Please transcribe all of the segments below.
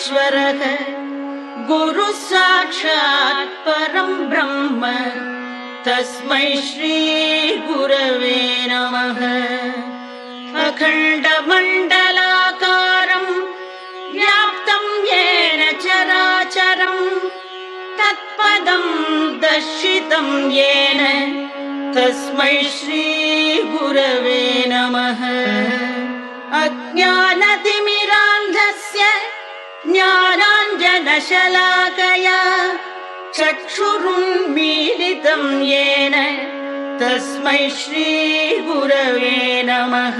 महेश्वरः गुरुः साक्षात् परम् ब्रह्म तस्मै श्रीगुरवे नमः। अखण्डमण्डलाकारम् व्याप्तम् येन चराचरम् तत्पदम् दर्शितम् येन तस्मै श्रीगुरवे ज्ञानाञ्जनशलाकया चक्षुरुन्मीलितम् येन तस्मै श्रीगुरवे नमः।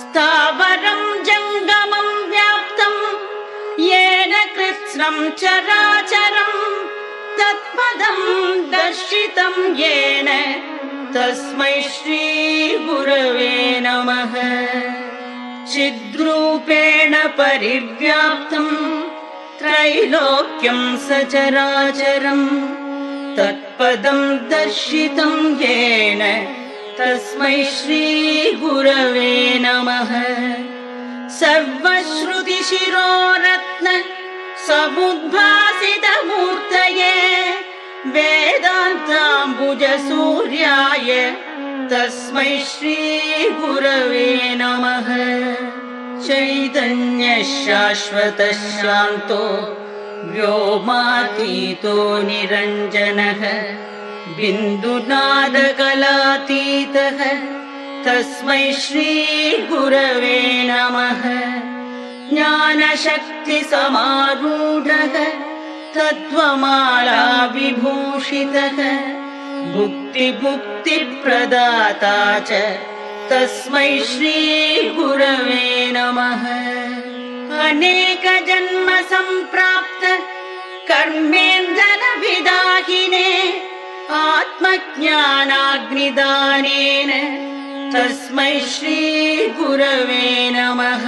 स्थावरम् जङ्गमम् व्याप्तम् येन कृत्स्नम् चराचरम् तत्पदम् दर्शितम् येन तस्मै श्रीगुरवे नमः। चिद्रूपेण परिव्याप्तम् त्रैलोक्यम् सचराचरम् तत्पदम् दर्शितम् येन तस्मै श्रीगुरवे नमः। सर्वश्रुतिशिरोरत्न समुद्भासितमूर्तये वेदान्ताम्बुजसूर्याय तस्मै श्रीगुरवे नमः चैतन्यशाश्वतः शान्तो व्योमातीतो निरञ्जनः बिन्दुनादकलातीतः तस्मै श्रीगुरवे नमः। ज्ञानशक्तिसमारूढः तत्त्वमाला विभूषितः भुक्तिमुक्तिप्रदाता च तस्मै श्रीगुरवे अनेकजन्म सम्प्राप्त कर्मेन्द्रनभिदाहिने आत्मज्ञानाग्निदानेन तस्मै श्रीगुरवे नमः।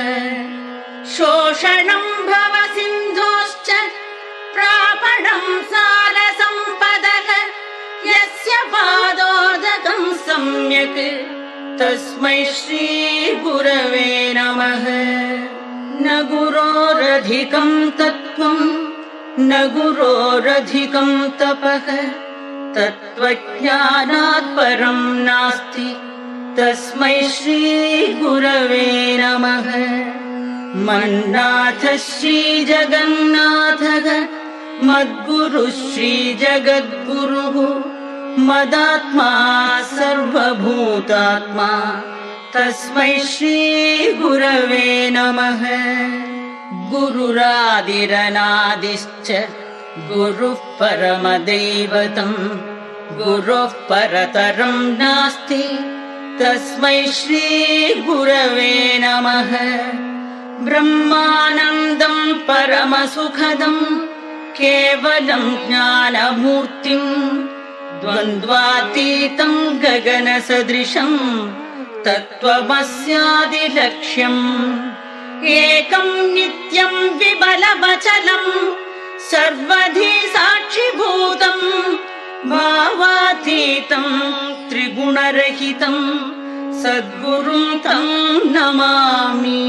शोषणम् भव सिन्धोश्च प्रापणम् सारसम्पदः यस्य पादोदकम् सम्यक्। तस्मै श्रीगुरवे नमः गुरोरधिकम् तत्त्वम् न गुरोरधिकम् तपः। तत्त्वज्ञानात् परम् नास्ति तस्मै श्रीगुरवे नमः। मन्नाथ श्रीजगन्नाथः मद्गुरुः श्रीजगद्गुरुः मदात्मा सर्वभूतात्मा तस्मै श्रीगुरवे नमः। गुरुरादिरनादिश्च गुरुः परमदैवतम् गुरोः परतरम् नास्ति। तस्मै श्रीगुरवे नमः। ब्रह्मानन्दम् परमसुखदम् केवलम् ज्ञानमूर्तिम् द्वन्द्वातीतम् गगनसदृशम् तत्त्वमस्यादिलक्ष्यम्। एकम् नित्यम् विबलमचलम् सर्वधि साक्षिभूतम् भावातीतम् त्रिगुणरहितम् सद्गुरुम् तम् नमामि